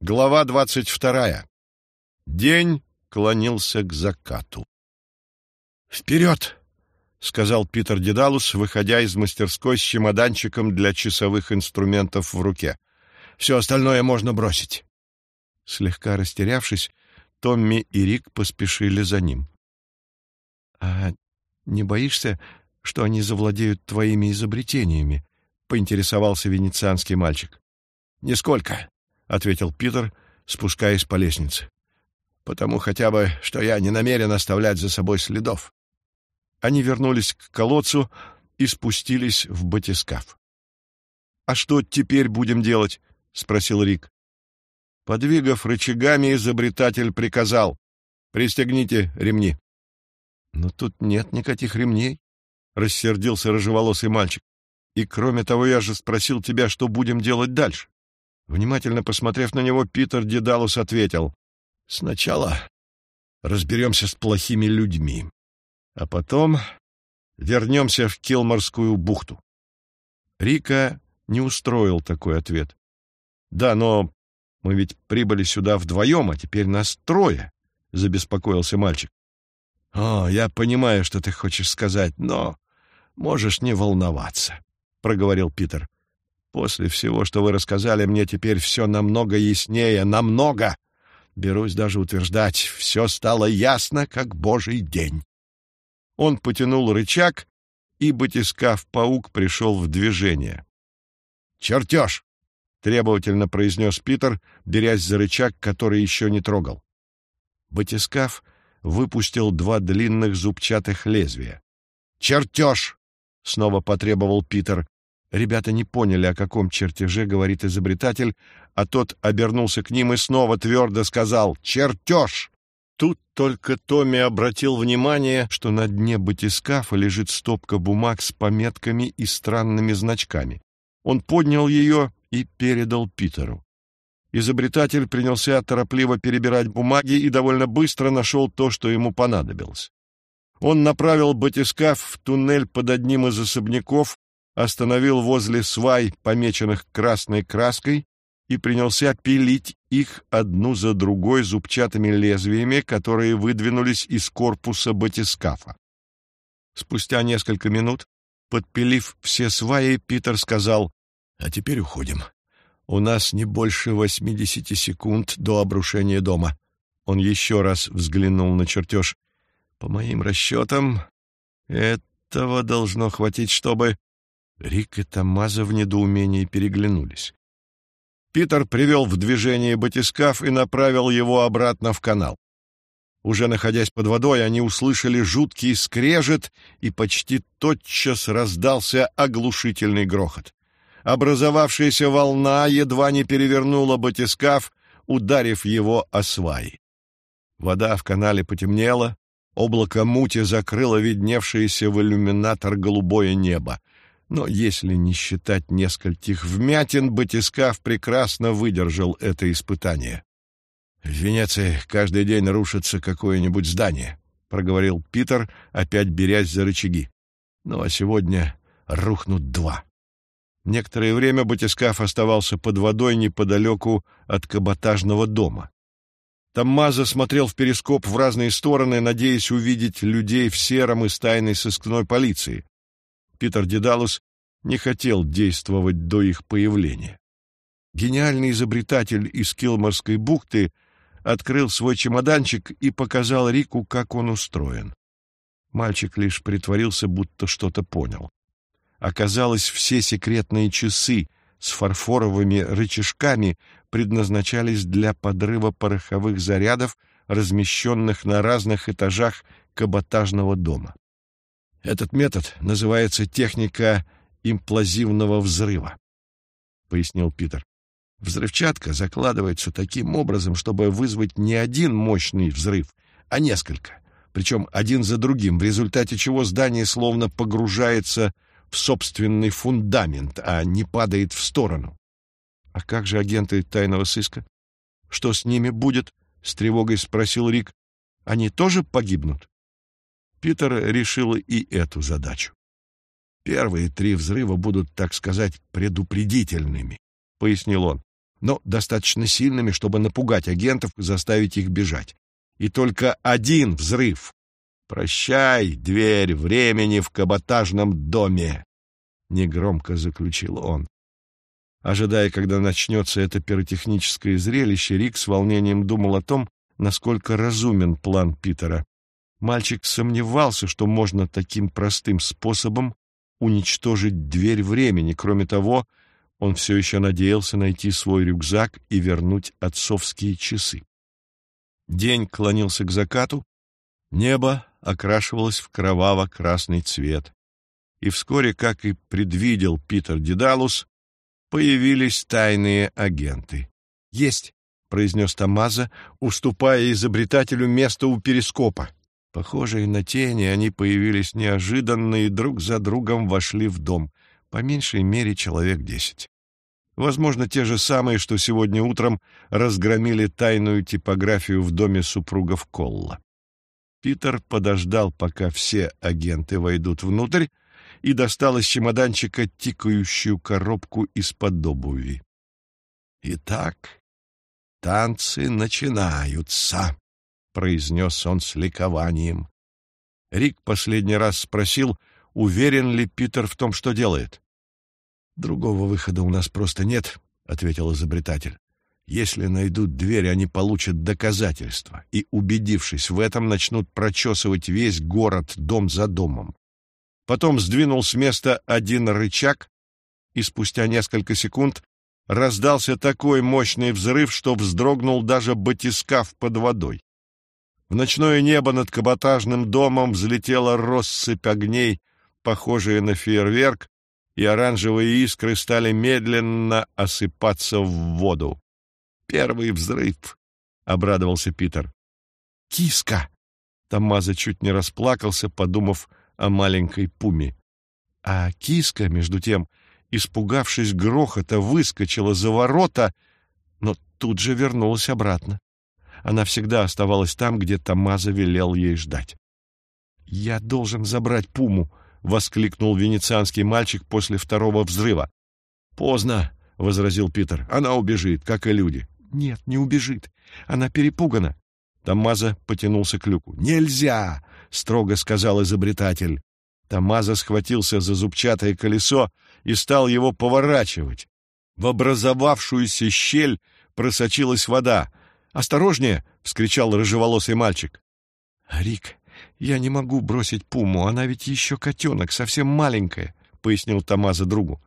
Глава двадцать вторая. День клонился к закату. «Вперед!» — сказал Питер Дедалус, выходя из мастерской с чемоданчиком для часовых инструментов в руке. «Все остальное можно бросить». Слегка растерявшись, Томми и Рик поспешили за ним. «А не боишься, что они завладеют твоими изобретениями?» — поинтересовался венецианский мальчик. «Нисколько», — ответил Питер, спускаясь по лестнице. «Потому хотя бы, что я не намерен оставлять за собой следов». Они вернулись к колодцу и спустились в батискаф. «А что теперь будем делать?» — спросил Рик. Подвигав рычагами, изобретатель приказал. «Пристегните ремни». «Но тут нет никаких ремней», — рассердился рыжеволосый мальчик. «И кроме того, я же спросил тебя, что будем делать дальше». Внимательно посмотрев на него, Питер Дедалус ответил. «Сначала разберемся с плохими людьми, а потом вернемся в Килморскую бухту». Рика не устроил такой ответ. «Да, но мы ведь прибыли сюда вдвоем, а теперь нас трое», — забеспокоился мальчик. «О, я понимаю, что ты хочешь сказать, но можешь не волноваться», — проговорил Питер. После всего, что вы рассказали, мне теперь все намного яснее, намного. Берусь даже утверждать, все стало ясно, как божий день. Он потянул рычаг, и батискаф-паук пришел в движение. «Чертеж!» — требовательно произнес Питер, берясь за рычаг, который еще не трогал. Батискаф выпустил два длинных зубчатых лезвия. «Чертеж!» — снова потребовал Питер. Ребята не поняли, о каком чертеже говорит изобретатель, а тот обернулся к ним и снова твердо сказал «Чертеж!». Тут только Томми обратил внимание, что на дне батискафа лежит стопка бумаг с пометками и странными значками. Он поднял ее и передал Питеру. Изобретатель принялся торопливо перебирать бумаги и довольно быстро нашел то, что ему понадобилось. Он направил батискаф в туннель под одним из особняков, остановил возле свай, помеченных красной краской, и принялся пилить их одну за другой зубчатыми лезвиями, которые выдвинулись из корпуса батискафа. Спустя несколько минут, подпилив все сваи, Питер сказал, «А теперь уходим. У нас не больше восьмидесяти секунд до обрушения дома». Он еще раз взглянул на чертеж. «По моим расчетам, этого должно хватить, чтобы...» Рик и Тамаза в недоумении переглянулись. Питер привел в движение батискаф и направил его обратно в канал. Уже находясь под водой, они услышали жуткий скрежет, и почти тотчас раздался оглушительный грохот. Образовавшаяся волна едва не перевернула батискаф, ударив его о сваи. Вода в канале потемнела, облако мути закрыло видневшееся в иллюминатор голубое небо — но если не считать нескольких вмятин, батискаф прекрасно выдержал это испытание. «В Венеции каждый день рушится какое-нибудь здание», — проговорил Питер, опять берясь за рычаги. «Ну а сегодня рухнут два». Некоторое время батискаф оставался под водой неподалеку от каботажного дома. Таммаза смотрел в перископ в разные стороны, надеясь увидеть людей в сером из тайной сыскной полиции. Питер Дедалус не хотел действовать до их появления. Гениальный изобретатель из Килморской бухты открыл свой чемоданчик и показал Рику, как он устроен. Мальчик лишь притворился, будто что-то понял. Оказалось, все секретные часы с фарфоровыми рычажками предназначались для подрыва пороховых зарядов, размещенных на разных этажах каботажного дома. Этот метод называется техника имплозивного взрыва, — пояснил Питер. Взрывчатка закладывается таким образом, чтобы вызвать не один мощный взрыв, а несколько, причем один за другим, в результате чего здание словно погружается в собственный фундамент, а не падает в сторону. — А как же агенты тайного сыска? Что с ними будет? — с тревогой спросил Рик. — Они тоже погибнут? Питер решил и эту задачу. Первые три взрыва будут, так сказать, предупредительными, — пояснил он. но достаточно сильными, чтобы напугать агентов и заставить их бежать. И только один взрыв. «Прощай, дверь времени в каботажном доме!» — негромко заключил он. Ожидая, когда начнется это пиротехническое зрелище, Рик с волнением думал о том, насколько разумен план Питера. Мальчик сомневался, что можно таким простым способом уничтожить дверь времени. Кроме того, он все еще надеялся найти свой рюкзак и вернуть отцовские часы. День клонился к закату, небо окрашивалось в кроваво-красный цвет. И вскоре, как и предвидел Питер Дедалус, появились тайные агенты. «Есть!» — произнес Тамаза, уступая изобретателю место у перископа. Похожие на тени, они появились неожиданно и друг за другом вошли в дом, по меньшей мере человек десять. Возможно, те же самые, что сегодня утром разгромили тайную типографию в доме супругов Колла. Питер подождал, пока все агенты войдут внутрь, и достал из чемоданчика тикающую коробку из-под обуви. «Итак, танцы начинаются», — произнес он с ликованием. Рик последний раз спросил, уверен ли Питер в том, что делает. «Другого выхода у нас просто нет», — ответил изобретатель. «Если найдут дверь, они получат доказательства, и, убедившись в этом, начнут прочесывать весь город дом за домом потом сдвинул с места один рычаг, и спустя несколько секунд раздался такой мощный взрыв, что вздрогнул даже батискаф под водой. В ночное небо над каботажным домом взлетела россыпь огней, похожая на фейерверк, и оранжевые искры стали медленно осыпаться в воду. «Первый взрыв!» — обрадовался Питер. «Киска!» Тамаза чуть не расплакался, подумав о маленькой пуме. А киска, между тем, испугавшись грохота, выскочила за ворота, но тут же вернулась обратно. Она всегда оставалась там, где Тамаза велел ей ждать. «Я должен забрать пуму!» — воскликнул венецианский мальчик после второго взрыва. «Поздно!» — возразил Питер. «Она убежит, как и люди». «Нет, не убежит. Она перепугана». Тамаза потянулся к люку. «Нельзя!» — строго сказал изобретатель. Тамаза схватился за зубчатое колесо и стал его поворачивать. В образовавшуюся щель просочилась вода. «Осторожнее!» — вскричал рыжеволосый мальчик. «Рик, я не могу бросить Пуму, она ведь еще котенок, совсем маленькая», — пояснил Тамаза другу.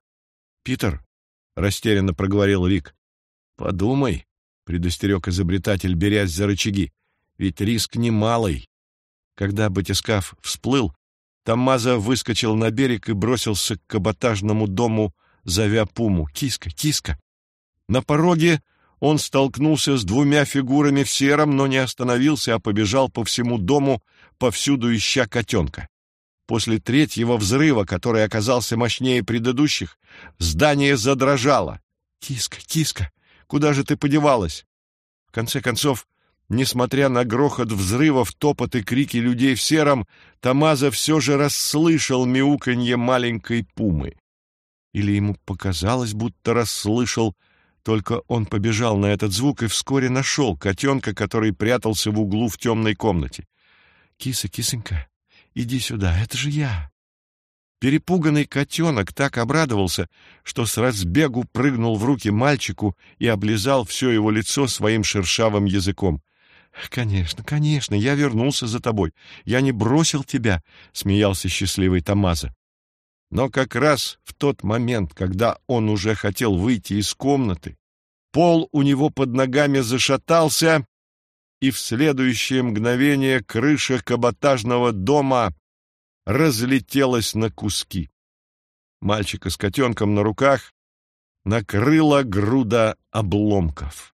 «Питер», — растерянно проговорил Рик, — «подумай», — предостерег изобретатель, берясь за рычаги, — «ведь риск немалый». Когда батискаф всплыл, Тамаза выскочил на берег и бросился к каботажному дому, зовя Пуму. «Киска! Киска!» На пороге он столкнулся с двумя фигурами в сером, но не остановился, а побежал по всему дому, повсюду ища котенка. После третьего взрыва, который оказался мощнее предыдущих, здание задрожало. «Киска! Киска! Куда же ты подевалась?» В конце концов, Несмотря на грохот взрывов, топот и крики людей в сером, Тамаза все же расслышал мяуканье маленькой пумы. Или ему показалось, будто расслышал, только он побежал на этот звук и вскоре нашел котенка, который прятался в углу в темной комнате. «Киса, кисонька, иди сюда, это же я!» Перепуганный котенок так обрадовался, что с разбегу прыгнул в руки мальчику и облизал все его лицо своим шершавым языком. «Конечно, конечно, я вернулся за тобой. Я не бросил тебя», — смеялся счастливый Тамаза. Но как раз в тот момент, когда он уже хотел выйти из комнаты, пол у него под ногами зашатался, и в следующее мгновение крыша каботажного дома разлетелась на куски. Мальчика с котенком на руках накрыла груда обломков.